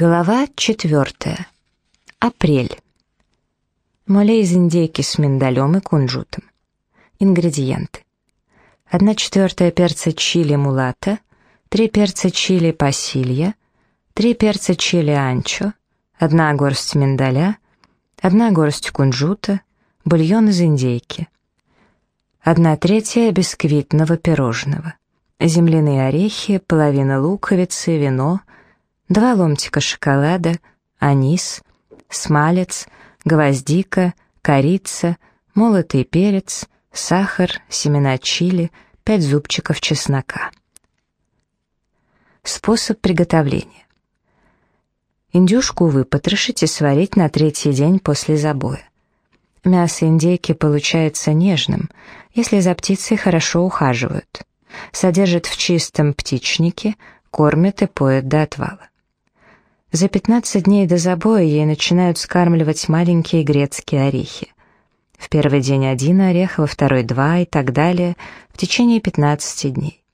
Глава четвертая. Апрель. Моле из индейки с миндалем и кунжутом. Ингредиенты. 1 четвертая перца чили мулата, 3 перца чили пасилья, 3 перца чили анчо, 1 горсть миндаля, 1 горсть кунжута, бульон из индейки. 1 третья бисквитного пирожного, земляные орехи, половина луковицы, вино, два ломтика шоколада, анис, смалец, гвоздика, корица, молотый перец, сахар, семена чили, пять зубчиков чеснока. Способ приготовления. Индюшку выпотрошить и сварить на третий день после забоя. Мясо индейки получается нежным, если за птицей хорошо ухаживают. Содержит в чистом птичнике, кормят и поят до отвала. За 15 дней до забоя ей начинают скармливать маленькие грецкие орехи. В первый день один орех, во второй два и так далее, в течение 15 дней.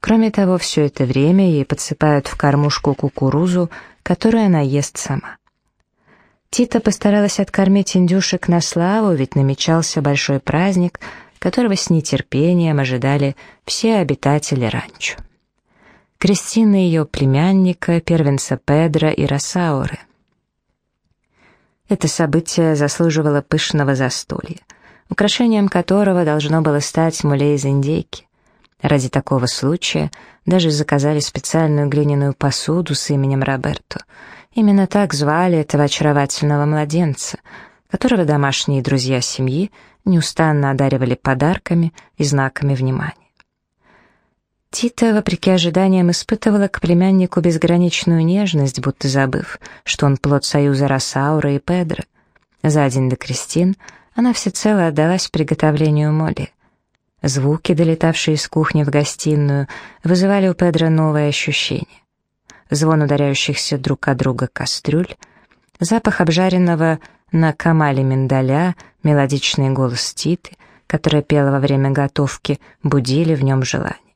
Кроме того, все это время ей подсыпают в кормушку кукурузу, которую она ест сама. Тита постаралась откормить индюшек на славу, ведь намечался большой праздник, которого с нетерпением ожидали все обитатели ранчо. Кристины ее племянника, первенца Педро и Росауры. Это событие заслуживало пышного застолья, украшением которого должно было стать муле из индейки. Ради такого случая даже заказали специальную глиняную посуду с именем Роберто. Именно так звали этого очаровательного младенца, которого домашние друзья семьи неустанно одаривали подарками и знаками внимания. Тита, вопреки ожиданиям, испытывала к племяннику безграничную нежность, будто забыв, что он плод союза Росаура и Педро. За день до Кристин она всецело отдалась приготовлению моли. Звуки, долетавшие из кухни в гостиную, вызывали у Педро новое ощущение. Звон ударяющихся друг от друга кастрюль, запах обжаренного на камале миндаля, мелодичный голос Титы, которая пела во время готовки, будили в нем желание.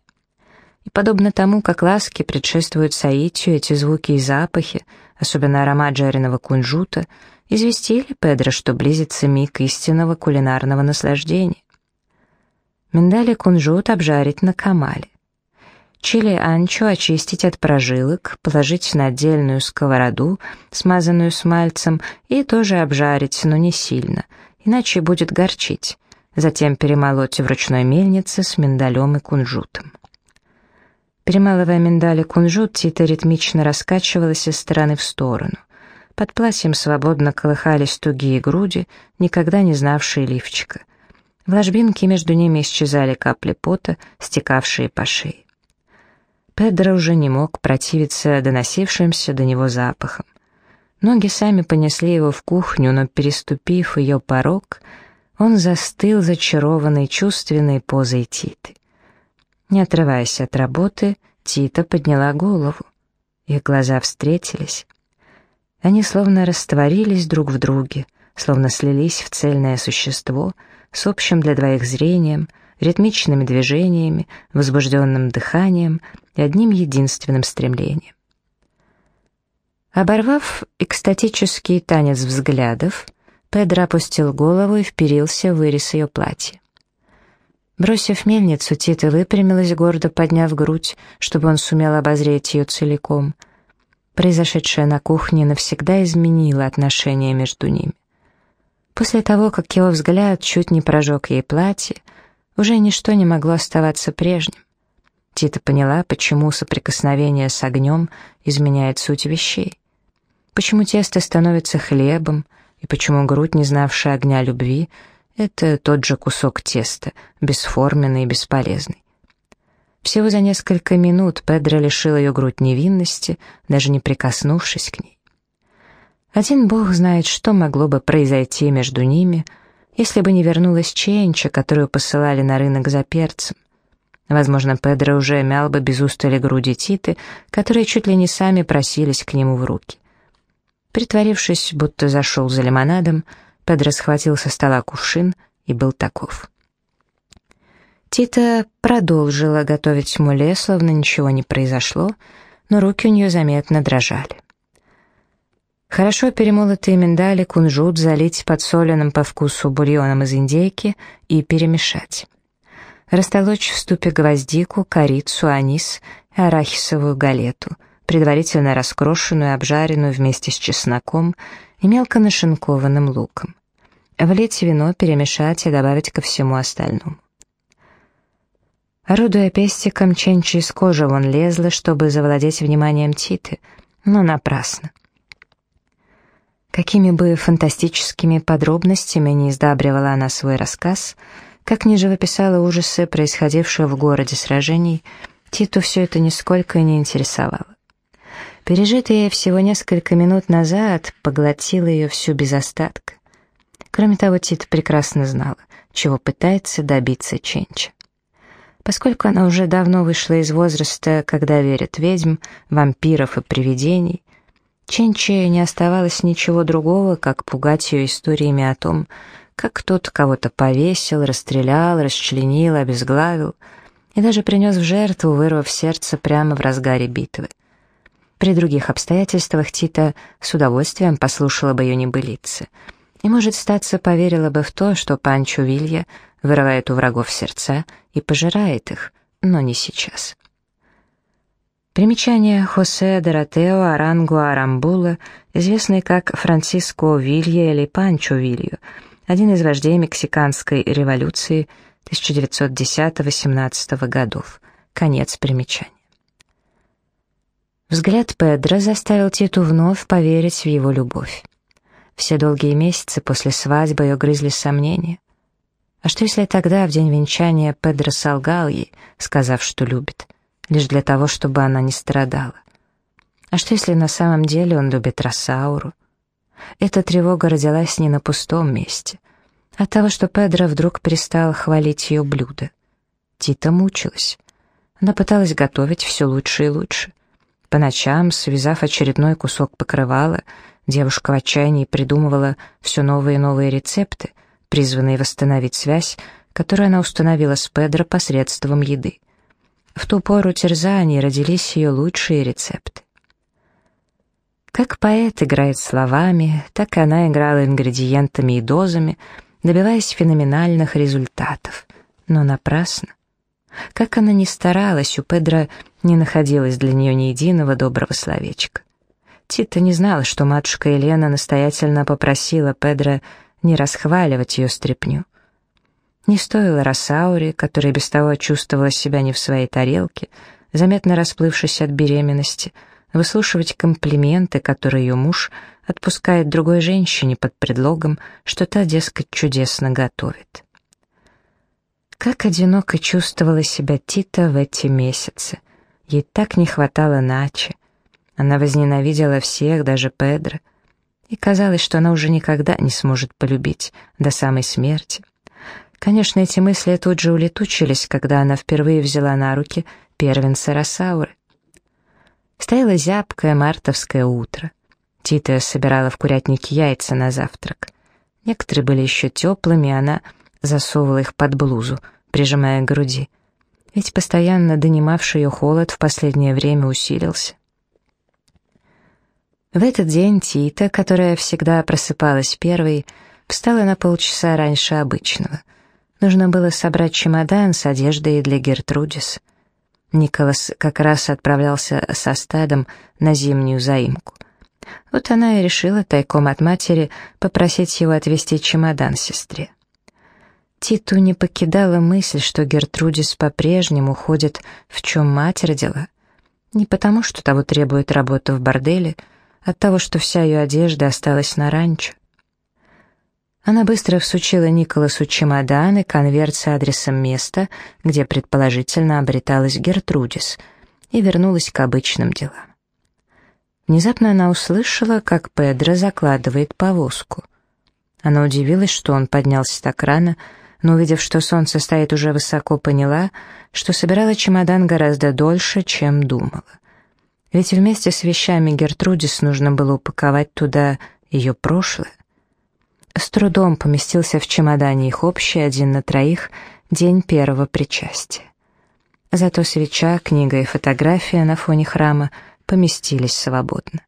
И подобно тому, как ласки предшествуют соитию, эти звуки и запахи, особенно аромат жареного кунжута, известили Педро, что близится миг истинного кулинарного наслаждения. Миндаль кунжут обжарить на камале. Чили анчо очистить от прожилок, положить на отдельную сковороду, смазанную смальцем, и тоже обжарить, но не сильно, иначе будет горчить. Затем перемолоть в ручной мельнице с миндалем и кунжутом. Перемалывая миндаль и кунжут, Тита ритмично раскачивалась из стороны в сторону. Под платьем свободно колыхались тугие груди, никогда не знавшие лифчика. В ложбинке между ними исчезали капли пота, стекавшие по шее. Педро уже не мог противиться доносившимся до него запахам. Ноги сами понесли его в кухню, но, переступив ее порог, он застыл зачарованной чувственной позой Титы. Не отрываясь от работы, Тита подняла голову. Их глаза встретились. Они словно растворились друг в друге, словно слились в цельное существо с общим для двоих зрением, ритмичными движениями, возбужденным дыханием и одним единственным стремлением. Оборвав экстатический танец взглядов, Педро опустил голову и вперился в вырез ее платья. Бросив мельницу, Тита выпрямилась, гордо подняв грудь, чтобы он сумел обозреть ее целиком. Произошедшее на кухне навсегда изменило отношения между ними. После того, как его взгляд чуть не прожег ей платье, уже ничто не могло оставаться прежним. Тита поняла, почему соприкосновение с огнем изменяет суть вещей. Почему тесто становится хлебом, и почему грудь, не знавшая огня любви, это тот же кусок теста, бесформенный и бесполезный. Всего за несколько минут Педро лишил ее грудь невинности, даже не прикоснувшись к ней. Один бог знает, что могло бы произойти между ними, если бы не вернулась Ченча, которую посылали на рынок за перцем. Возможно, Педро уже мял бы без устали груди Титы, которые чуть ли не сами просились к нему в руки. Притворившись, будто зашел за лимонадом, Педро схватил со стола кувшин и был таков. Тита продолжила готовить муле, словно ничего не произошло, но руки у нее заметно дрожали. Хорошо перемолотые миндали, кунжут залить подсоленным по вкусу бульоном из индейки и перемешать. Растолочь в ступе гвоздику, корицу, анис и арахисовую галету, предварительно раскрошенную и обжаренную вместе с чесноком и мелко нашинкованным луком. Влить вино, перемешать и добавить ко всему остальному. Орудуя пестиком, Ченчи из кожи вон лезла, чтобы завладеть вниманием Титы, но напрасно. Какими бы фантастическими подробностями не издабривала она свой рассказ, как ни живописала ужасы, происходившие в городе сражений, Титу все это нисколько не интересовало. Пережитое всего несколько минут назад поглотило ее всю без остатка. Кроме того, Тита прекрасно знала, чего пытается добиться Ченча. Поскольку она уже давно вышла из возраста, когда верят ведьм, вампиров и привидений, Ченче не оставалось ничего другого, как пугать ее историями о том, как кто-то кого-то повесил, расстрелял, расчленил, обезглавил и даже принес в жертву, вырвав сердце прямо в разгаре битвы. При других обстоятельствах Тита с удовольствием послушала бы ее небылицы и, может, статься поверила бы в то, что Панчо Вилья вырывает у врагов сердца и пожирает их, но не сейчас. Примечание Хосе Доротео Арангу Арамбула, известный как Франциско Вилья или Панчо Вилью, один из вождей мексиканской революции 1910-18 годов. Конец примечания. Взгляд Педро заставил Титу вновь поверить в его любовь. Все долгие месяцы после свадьбы ее грызли сомнения. А что если тогда, в день венчания, Педро солгал ей, сказав, что любит, лишь для того, чтобы она не страдала? А что если на самом деле он любит Росауру? Эта тревога родилась не на пустом месте, от того, что Педро вдруг перестал хвалить ее блюдо. Тита мучилась. Она пыталась готовить все лучше и лучше. По ночам, связав очередной кусок покрывала, девушка в отчаянии придумывала все новые и новые рецепты — призванные восстановить связь, которую она установила с Педро посредством еды. В ту пору терзаний родились ее лучшие рецепты. Как поэт играет словами, так и она играла ингредиентами и дозами, добиваясь феноменальных результатов. Но напрасно. Как она ни старалась, у Педро не находилось для нее ни единого доброго словечка. Тита не знала, что матушка Елена настоятельно попросила Педро не расхваливать ее стряпню. Не стоило Росауре, которая без того чувствовала себя не в своей тарелке, заметно расплывшись от беременности, выслушивать комплименты, которые ее муж отпускает другой женщине под предлогом, что та, дескать, чудесно готовит. Как одиноко чувствовала себя Тита в эти месяцы. Ей так не хватало Начи. Она возненавидела всех, даже Педро и казалось, что она уже никогда не сможет полюбить до самой смерти. Конечно, эти мысли тут же улетучились, когда она впервые взяла на руки первенца Росауры. Стояло зябкое мартовское утро. Тита собирала в курятнике яйца на завтрак. Некоторые были еще теплыми, и она засовывала их под блузу, прижимая к груди. Ведь постоянно донимавший ее холод в последнее время усилился. В этот день Тита, которая всегда просыпалась первой, встала на полчаса раньше обычного. Нужно было собрать чемодан с одеждой для Гертрудис. Николас как раз отправлялся со стадом на зимнюю заимку. Вот она и решила тайком от матери попросить его отвезти чемодан сестре. Титу не покидала мысль, что Гертрудис по-прежнему ходит, в чем мать родила. Не потому, что того требует работа в борделе — от того, что вся ее одежда осталась на ранчо. Она быстро всучила Николасу чемодан и конверт с адресом места, где предположительно обреталась Гертрудис, и вернулась к обычным делам. Внезапно она услышала, как Педро закладывает повозку. Она удивилась, что он поднялся так рано, но, увидев, что солнце стоит уже высоко, поняла, что собирала чемодан гораздо дольше, чем думала. Ведь вместе с вещами Гертрудис нужно было упаковать туда ее прошлое. С трудом поместился в чемодане их общий один на троих день первого причастия. Зато свеча, книга и фотография на фоне храма поместились свободно.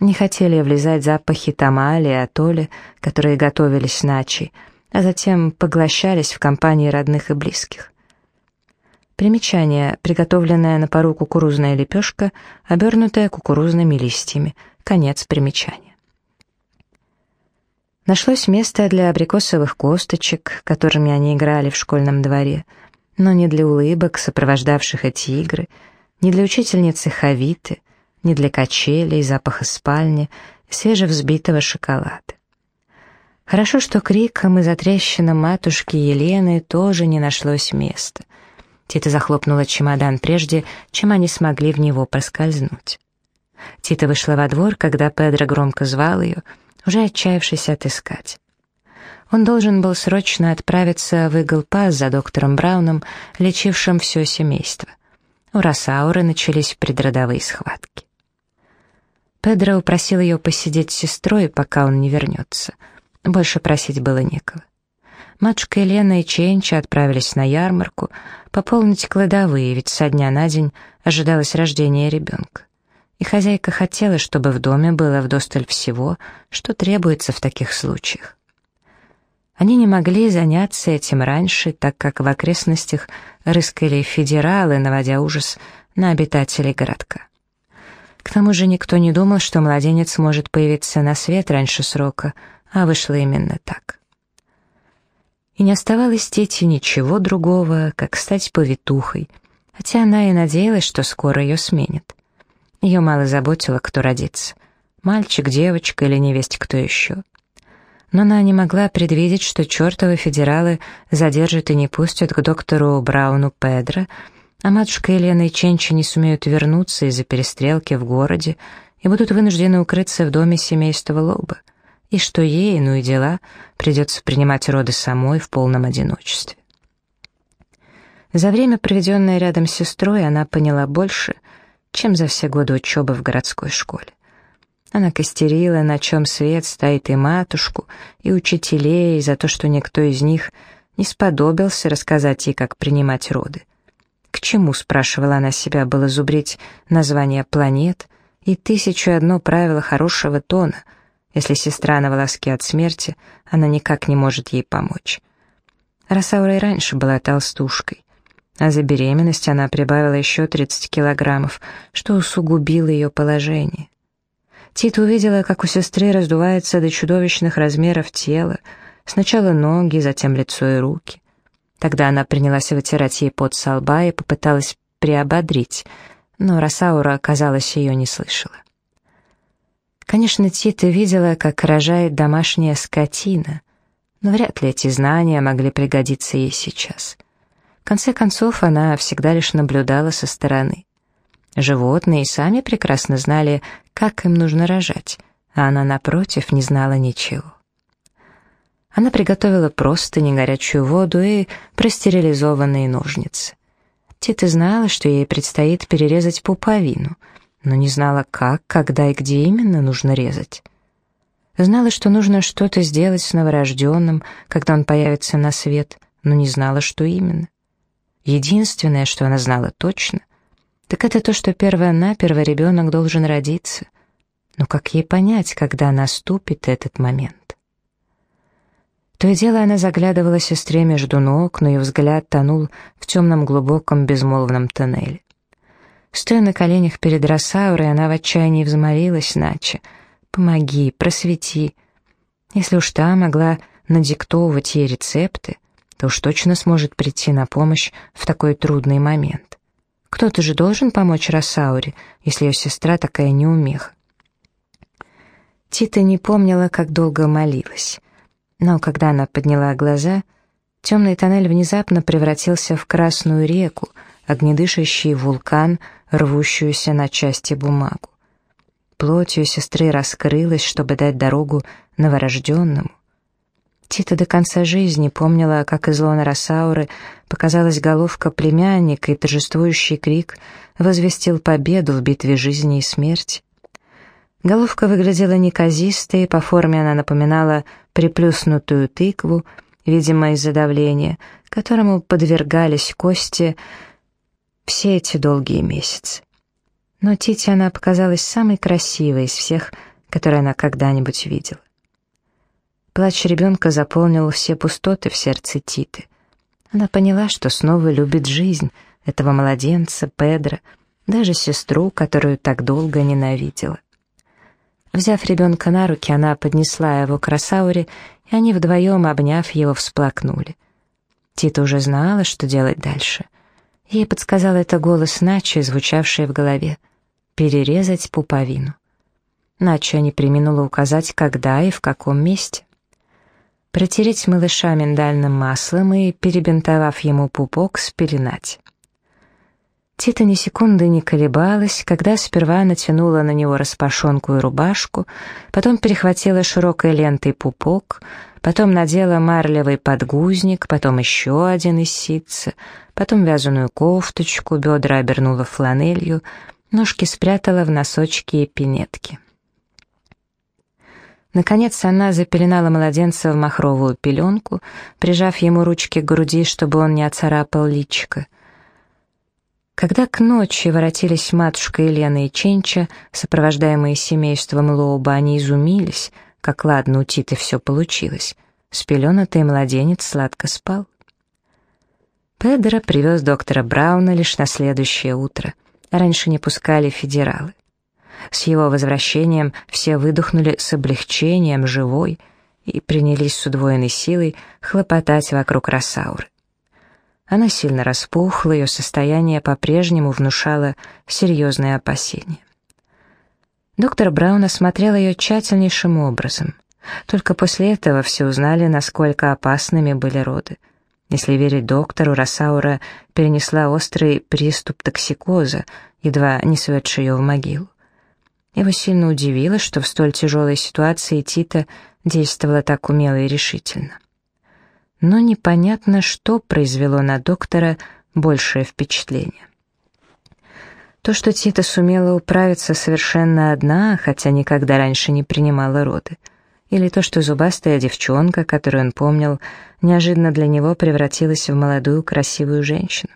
Не хотели влезать запахи тамали и атоли, которые готовились ночи, а затем поглощались в компании родных и близких. Примечание. Приготовленная на пару кукурузная лепешка, обернутая кукурузными листьями. Конец примечания. Нашлось место для абрикосовых косточек, которыми они играли в школьном дворе, но не для улыбок, сопровождавших эти игры, не для учительницы Хавиты, не для качелей, запаха спальни, свежевзбитого шоколада. Хорошо, что криком и затрещинам матушки Елены тоже не нашлось места. Тита захлопнула чемодан прежде, чем они смогли в него проскользнуть. Тита вышла во двор, когда Педро громко звал ее, уже отчаявшись отыскать. Он должен был срочно отправиться в Иглпас за доктором Брауном, лечившим все семейство. У Росауры начались предродовые схватки. Педро упросил ее посидеть с сестрой, пока он не вернется. Больше просить было некого. Матушка Елена и Ченча отправились на ярмарку пополнить кладовые, ведь со дня на день ожидалось рождение ребенка. И хозяйка хотела, чтобы в доме было вдосталь всего, что требуется в таких случаях. Они не могли заняться этим раньше, так как в окрестностях рыскали федералы, наводя ужас на обитателей городка. К тому же никто не думал, что младенец может появиться на свет раньше срока, а вышло именно так и не оставалось Тете ничего другого, как стать повитухой, хотя она и надеялась, что скоро ее сменят. Ее мало заботило, кто родится, мальчик, девочка или невесть кто еще. Но она не могла предвидеть, что чертовы федералы задержат и не пустят к доктору Брауну Педро, а матушка Елена и Ченча не сумеют вернуться из-за перестрелки в городе и будут вынуждены укрыться в доме семейства Лоба и что ей, ну и дела, придется принимать роды самой в полном одиночестве. За время, проведенное рядом с сестрой, она поняла больше, чем за все годы учебы в городской школе. Она костерила, на чем свет стоит и матушку, и учителей, за то, что никто из них не сподобился рассказать ей, как принимать роды. К чему, спрашивала она себя, было зубрить название планет и тысячу одно правило хорошего тона — если сестра на волоске от смерти, она никак не может ей помочь. Росаура и раньше была толстушкой, а за беременность она прибавила еще 30 килограммов, что усугубило ее положение. Тит увидела, как у сестры раздувается до чудовищных размеров тело, сначала ноги, затем лицо и руки. Тогда она принялась вытирать ей пот со лба и попыталась приободрить, но Росаура, казалось, ее не слышала. Конечно, Тита видела, как рожает домашняя скотина, но вряд ли эти знания могли пригодиться ей сейчас. В конце концов, она всегда лишь наблюдала со стороны. Животные сами прекрасно знали, как им нужно рожать, а она, напротив, не знала ничего. Она приготовила простыни, горячую воду и простерилизованные ножницы. Тита знала, что ей предстоит перерезать пуповину — но не знала, как, когда и где именно нужно резать. Знала, что нужно что-то сделать с новорожденным, когда он появится на свет, но не знала, что именно. Единственное, что она знала точно, так это то, что перво-наперво ребенок должен родиться. Но как ей понять, когда наступит этот момент? То и дело она заглядывала сестре между ног, но ее взгляд тонул в темном глубоком безмолвном тоннеле. Стоя на коленях перед Росаурой, она в отчаянии взмолилась Наче. «Помоги, просвети». Если уж та могла надиктовывать ей рецепты, то уж точно сможет прийти на помощь в такой трудный момент. Кто-то же должен помочь Росауре, если ее сестра такая неумеха. Тита не помнила, как долго молилась. Но когда она подняла глаза, темный тоннель внезапно превратился в красную реку, огнедышащий вулкан, рвущуюся на части бумагу. Плоть ее сестры раскрылась, чтобы дать дорогу новорожденному. Тита до конца жизни помнила, как из лона Росауры показалась головка племянника, и торжествующий крик возвестил победу в битве жизни и смерти. Головка выглядела неказистой, по форме она напоминала приплюснутую тыкву, видимо, из-за давления, которому подвергались кости, все эти долгие месяцы. Но Тите она показалась самой красивой из всех который она когда-нибудь видела. Плач ребенка заполнил все пустоты в сердце Титы. Она поняла, что снова любит жизнь, этого младенца, Педро, даже сестру, которую так долго ненавидела. Взяв ребенка на руки, она поднесла его к Росауре, и они вдвоем, обняв его, всплакнули. Тита уже знала, что делать дальше. Ей подсказал это голос Начи, звучавший в голове. «Перерезать пуповину». Начи не приминула указать, когда и в каком месте. Протереть малыша миндальным маслом и, перебинтовав ему пупок, спеленать. Тита ни секунды не колебалась, когда сперва натянула на него распашонку и рубашку, потом перехватила широкой лентой пупок, потом надела марлевый подгузник, потом еще один из ситца, потом вязаную кофточку, бедра обернула фланелью, ножки спрятала в носочки и пинетки. Наконец она запеленала младенца в махровую пеленку, прижав ему ручки к груди, чтобы он не оцарапал личико. Когда к ночи воротились матушка Елена и Ченча, сопровождаемые семейством Лоуба, они изумились, как ладно у Титы все получилось. Спеленатый младенец сладко спал. Педро привез доктора Брауна лишь на следующее утро. Раньше не пускали федералы. С его возвращением все выдохнули с облегчением живой и принялись с удвоенной силой хлопотать вокруг Росауры. Она сильно распухла, ее состояние по-прежнему внушало серьезные опасения. Доктор Браун осмотрел ее тщательнейшим образом. Только после этого все узнали, насколько опасными были роды. Если верить доктору, Росаура перенесла острый приступ токсикоза, едва не сведший ее в могилу. Его сильно удивило, что в столь тяжелой ситуации Тита действовала так умело и решительно но непонятно, что произвело на доктора большее впечатление. То, что Тита сумела управиться совершенно одна, хотя никогда раньше не принимала роды, или то, что зубастая девчонка, которую он помнил, неожиданно для него превратилась в молодую красивую женщину.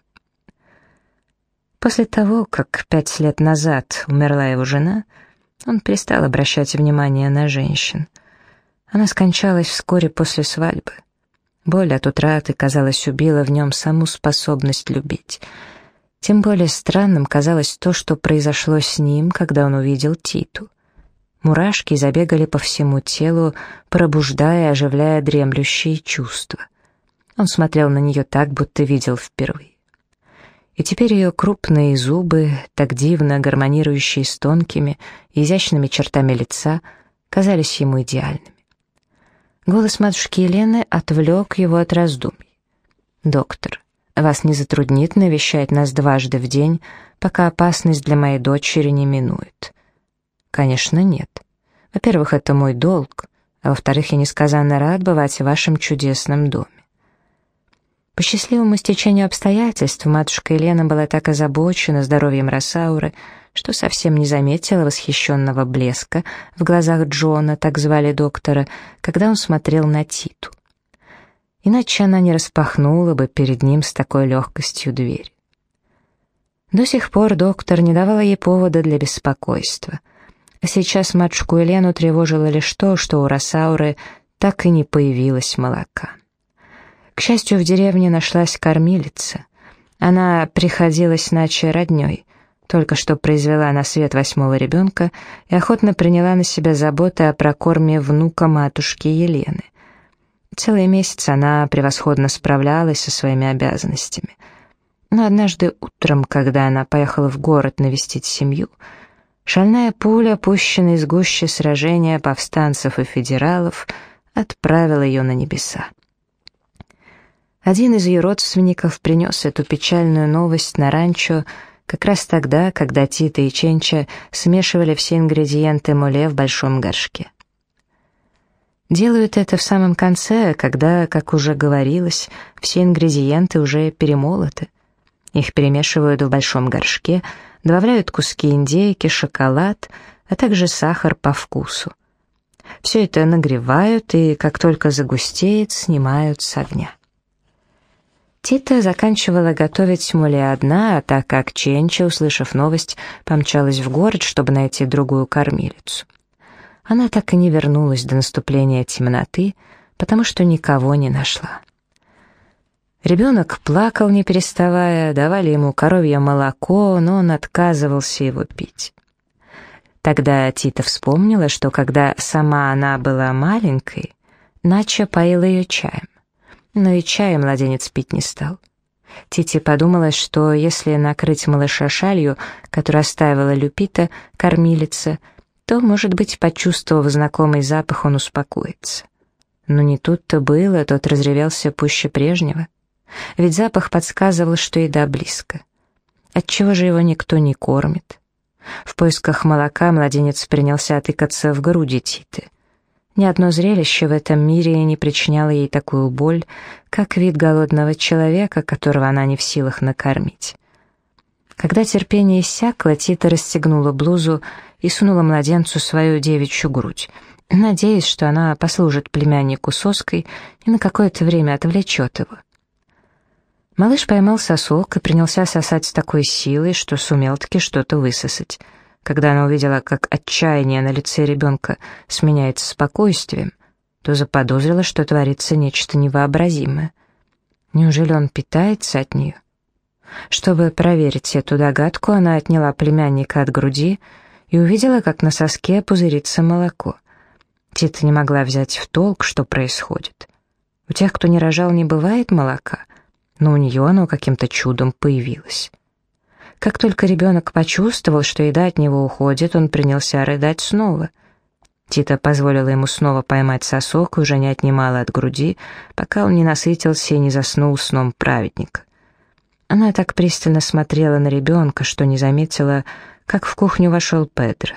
После того, как пять лет назад умерла его жена, он перестал обращать внимание на женщин. Она скончалась вскоре после свадьбы. Боль от утраты, казалось, убила в нем саму способность любить. Тем более странным казалось то, что произошло с ним, когда он увидел Титу. Мурашки забегали по всему телу, пробуждая и оживляя дремлющие чувства. Он смотрел на нее так, будто видел впервые. И теперь ее крупные зубы, так дивно гармонирующие с тонкими, изящными чертами лица, казались ему идеальными. Голос матушки Елены отвлек его от раздумий. «Доктор, вас не затруднит навещать нас дважды в день, пока опасность для моей дочери не минует?» «Конечно, нет. Во-первых, это мой долг, а во-вторых, я несказанно рад бывать в вашем чудесном доме». По счастливому стечению обстоятельств матушка Елена была так озабочена здоровьем Росауры, что совсем не заметила восхищенного блеска в глазах Джона, так звали доктора, когда он смотрел на Титу. Иначе она не распахнула бы перед ним с такой легкостью дверь. До сих пор доктор не давала ей повода для беспокойства. А сейчас матушку Елену тревожило лишь то, что у Росауры так и не появилось молока. К счастью, в деревне нашлась кормилица. Она приходилась наче родней, только что произвела на свет восьмого ребенка и охотно приняла на себя заботы о прокорме внука матушки Елены. Целый месяц она превосходно справлялась со своими обязанностями. Но однажды утром, когда она поехала в город навестить семью, шальная пуля, пущенная из гуще сражения повстанцев и федералов, отправила ее на небеса. Один из ее родственников принес эту печальную новость на ранчо, как раз тогда, когда Тита и Ченча смешивали все ингредиенты муле в большом горшке. Делают это в самом конце, когда, как уже говорилось, все ингредиенты уже перемолоты. Их перемешивают в большом горшке, добавляют куски индейки, шоколад, а также сахар по вкусу. Все это нагревают и, как только загустеет, снимают с огня. Тита заканчивала готовить муле одна, а так как Ченча, услышав новость, помчалась в город, чтобы найти другую кормилицу. Она так и не вернулась до наступления темноты, потому что никого не нашла. Ребенок плакал, не переставая, давали ему коровье молоко, но он отказывался его пить. Тогда Тита вспомнила, что когда сама она была маленькой, Нача поила ее чаем. Но и чая младенец пить не стал. Тити подумала, что если накрыть малыша шалью, которую оставила Люпита, кормилица, то, может быть, почувствовав знакомый запах, он успокоится. Но не тут-то было, тот разревелся пуще прежнего. Ведь запах подсказывал, что еда близко. Отчего же его никто не кормит? В поисках молока младенец принялся тыкаться в груди Титы. Ни одно зрелище в этом мире не причиняло ей такую боль, как вид голодного человека, которого она не в силах накормить. Когда терпение иссякло, Тита расстегнула блузу и сунула младенцу свою девичью грудь, надеясь, что она послужит племяннику соской и на какое-то время отвлечет его. Малыш поймал сосок и принялся сосать с такой силой, что сумел таки что-то высосать. Когда она увидела, как отчаяние на лице ребенка сменяется спокойствием, то заподозрила, что творится нечто невообразимое. Неужели он питается от нее? Чтобы проверить эту догадку, она отняла племянника от груди и увидела, как на соске пузырится молоко. Тита не могла взять в толк, что происходит. У тех, кто не рожал, не бывает молока — но у нее оно каким-то чудом появилось. Как только ребенок почувствовал, что еда от него уходит, он принялся рыдать снова. Тита позволила ему снова поймать сосок и уже не отнимала от груди, пока он не насытился и не заснул сном праведника. Она так пристально смотрела на ребенка, что не заметила, как в кухню вошел Педро.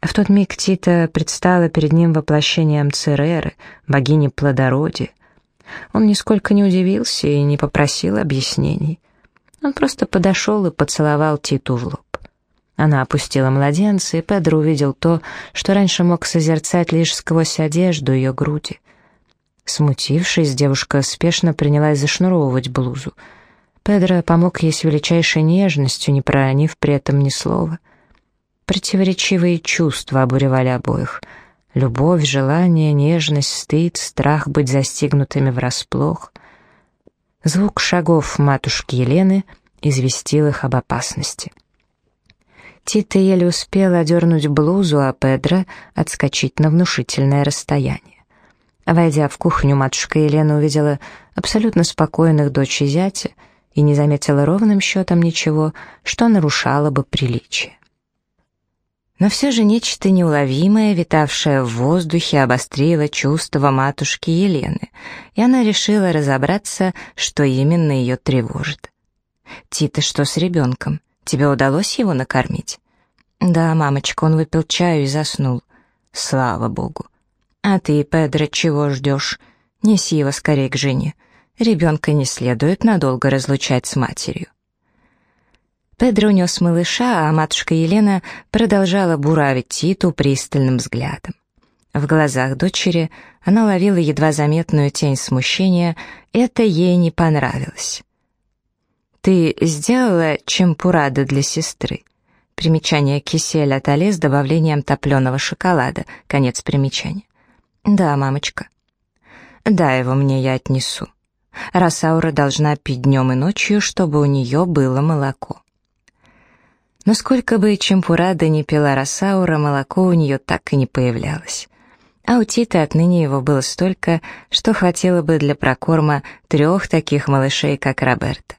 В тот миг Тита предстала перед ним воплощением Цереры, богини плодородия. Он нисколько не удивился и не попросил объяснений. Он просто подошел и поцеловал Титу в лоб. Она опустила младенца, и Педро увидел то, что раньше мог созерцать лишь сквозь одежду ее груди. Смутившись, девушка спешно принялась зашнуровывать блузу. Педро помог ей с величайшей нежностью, не проронив при этом ни слова. Противоречивые чувства обуревали обоих — Любовь, желание, нежность, стыд, страх быть застигнутыми врасплох. Звук шагов матушки Елены известил их об опасности. Тита еле успела одернуть блузу, а Педро отскочить на внушительное расстояние. Войдя в кухню, матушка Елена увидела абсолютно спокойных дочь и зятя и не заметила ровным счетом ничего, что нарушало бы приличие. Но все же нечто неуловимое, витавшее в воздухе, обострило чувства матушки Елены, и она решила разобраться, что именно ее тревожит. «Тита, что с ребенком? Тебе удалось его накормить?» «Да, мамочка, он выпил чаю и заснул. Слава богу. А ты, Педро, чего ждешь? Неси его скорее к жене. Ребенка не следует надолго разлучать с матерью». Педро унес малыша, а матушка Елена продолжала буравить Титу пристальным взглядом. В глазах дочери она ловила едва заметную тень смущения, это ей не понравилось. «Ты сделала чемпурада для сестры?» Примечание кисель от але с добавлением топленого шоколада. Конец примечания. «Да, мамочка». «Да, его мне я отнесу. Росаура должна пить днем и ночью, чтобы у нее было молоко». Но сколько бы Чемпурада не пила Росаура, молоко у нее так и не появлялось. А у Титы отныне его было столько, что хватило бы для прокорма трех таких малышей, как Роберта.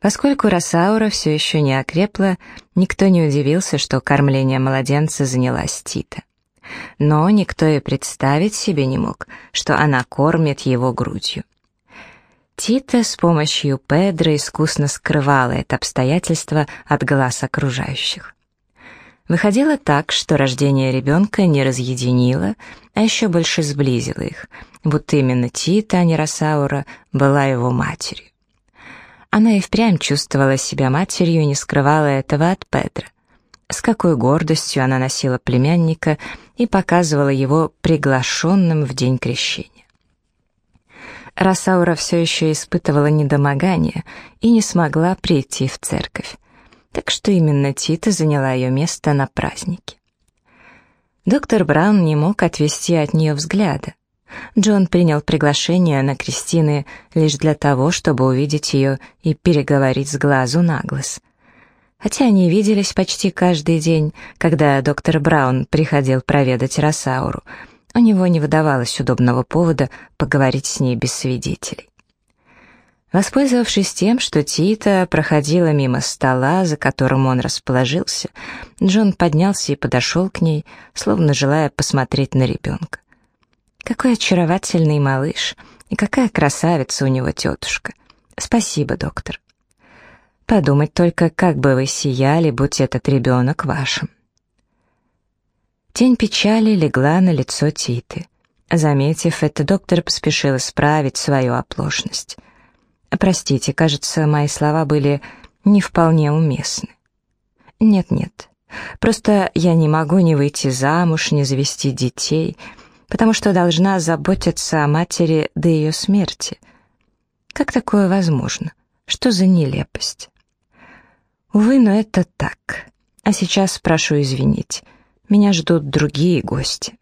Поскольку Росаура все еще не окрепла, никто не удивился, что кормление младенца занялась Тита. Но никто и представить себе не мог, что она кормит его грудью. Тита с помощью Педро искусно скрывала это обстоятельство от глаз окружающих. Выходило так, что рождение ребенка не разъединило, а еще больше сблизило их, будто именно Тита, а не Росаура, была его матерью. Она и впрямь чувствовала себя матерью и не скрывала этого от Педро. С какой гордостью она носила племянника и показывала его приглашенным в день крещения. Росаура все еще испытывала недомогание и не смогла прийти в церковь. Так что именно Тита заняла ее место на празднике. Доктор Браун не мог отвести от нее взгляда. Джон принял приглашение на Кристины лишь для того, чтобы увидеть ее и переговорить с глазу на глаз. Хотя они виделись почти каждый день, когда доктор Браун приходил проведать Росауру, у него не выдавалось удобного повода поговорить с ней без свидетелей. Воспользовавшись тем, что Тита проходила мимо стола, за которым он расположился, Джон поднялся и подошел к ней, словно желая посмотреть на ребенка. Какой очаровательный малыш, и какая красавица у него тетушка. Спасибо, доктор. Подумать только, как бы вы сияли, будь этот ребенок вашим. Тень печали легла на лицо Титы. Заметив это, доктор поспешил исправить свою оплошность. Простите, кажется, мои слова были не вполне уместны. Нет-нет, просто я не могу ни выйти замуж, ни завести детей, потому что должна заботиться о матери до ее смерти. Как такое возможно? Что за нелепость? Увы, но это так. А сейчас прошу извинить. Меня ждут другие гости.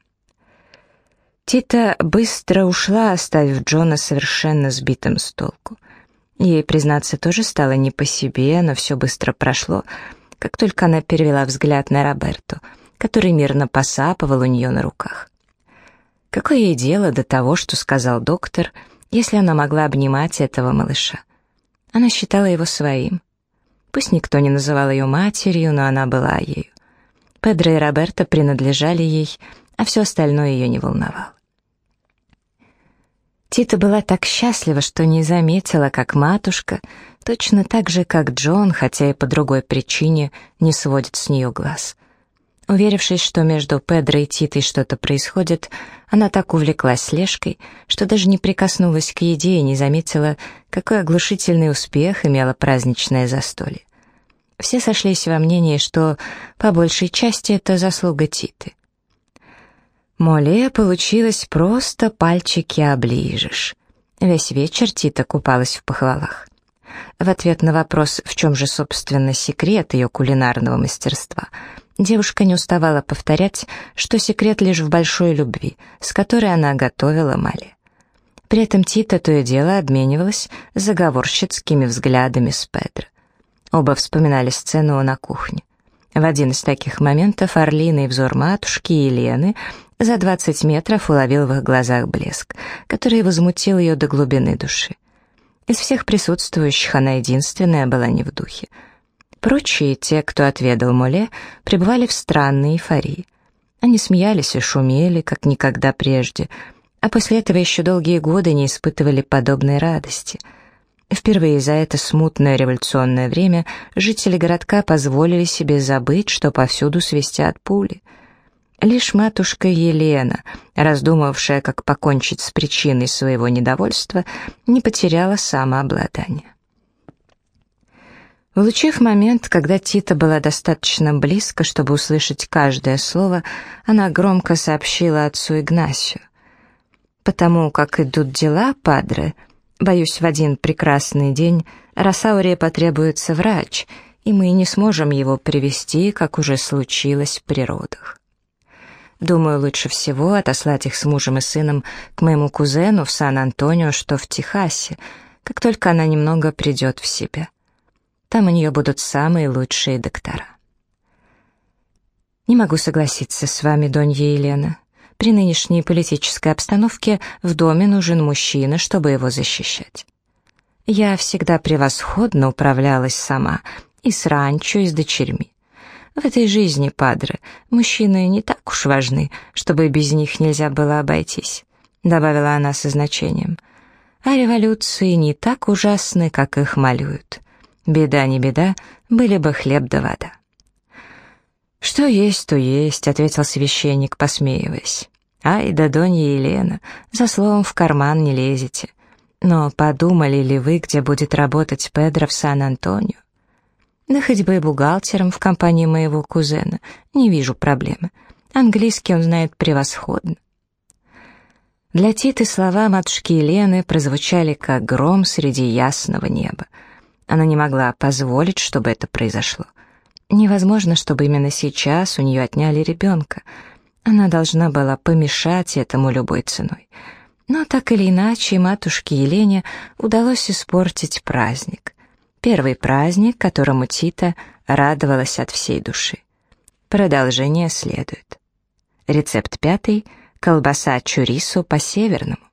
Тита быстро ушла, оставив Джона совершенно сбитым с толку. Ей, признаться, тоже стало не по себе, но все быстро прошло, как только она перевела взгляд на Роберту, который мирно посапывал у нее на руках. Какое ей дело до того, что сказал доктор, если она могла обнимать этого малыша? Она считала его своим. Пусть никто не называл ее матерью, но она была ею. Педро и Роберто принадлежали ей, а все остальное ее не волновало. Тита была так счастлива, что не заметила, как матушка, точно так же, как Джон, хотя и по другой причине, не сводит с нее глаз. Уверившись, что между Педро и Титой что-то происходит, она так увлеклась слежкой, что даже не прикоснулась к еде и не заметила, какой оглушительный успех имело праздничное застолье. Все сошлись во мнении, что по большей части это заслуга Титы. Моле получилось просто пальчики оближешь. Весь вечер Тита купалась в похвалах. В ответ на вопрос, в чем же, собственно, секрет ее кулинарного мастерства, девушка не уставала повторять, что секрет лишь в большой любви, с которой она готовила Мали. При этом Тита то и дело обменивалась заговорщицкими взглядами с Педро. Оба вспоминали сцену на кухне. В один из таких моментов орлиный взор матушки и Елены за 20 метров уловил в их глазах блеск, который возмутил ее до глубины души. Из всех присутствующих она единственная была не в духе. Прочие, те, кто отведал моле, пребывали в странной эйфории. Они смеялись и шумели, как никогда прежде, а после этого еще долгие годы не испытывали подобной радости. Впервые за это смутное революционное время жители городка позволили себе забыть, что повсюду свистят пули — Лишь матушка Елена, раздумывавшая, как покончить с причиной своего недовольства, не потеряла самообладание. Улучив момент, когда Тита была достаточно близко, чтобы услышать каждое слово, она громко сообщила отцу Игнасию. «Потому как идут дела, падре, боюсь, в один прекрасный день Росауре потребуется врач, и мы не сможем его привести, как уже случилось в природах. Думаю, лучше всего отослать их с мужем и сыном к моему кузену в Сан-Антонио, что в Техасе, как только она немного придет в себя. Там у нее будут самые лучшие доктора. Не могу согласиться с вами, Донья Елена. При нынешней политической обстановке в доме нужен мужчина, чтобы его защищать. Я всегда превосходно управлялась сама, и с ранчо, и с дочерьми. В этой жизни, падре, мужчины не так уж важны, чтобы без них нельзя было обойтись», — добавила она со значением. «А революции не так ужасны, как их малюют. Беда не беда, были бы хлеб да вода». «Что есть, то есть», — ответил священник, посмеиваясь. «Ай да Донья Елена, за словом в карман не лезете. Но подумали ли вы, где будет работать Педро в Сан-Антонио? Да хоть бы и бухгалтером в компании моего кузена. Не вижу проблемы. Английский он знает превосходно. Для Титы слова матушки Елены прозвучали как гром среди ясного неба. Она не могла позволить, чтобы это произошло. Невозможно, чтобы именно сейчас у нее отняли ребенка. Она должна была помешать этому любой ценой. Но так или иначе матушке Елене удалось испортить праздник. Первый праздник, которому Тита радовалась от всей души. Продолжение следует. Рецепт пятый. Колбаса чурису по-северному.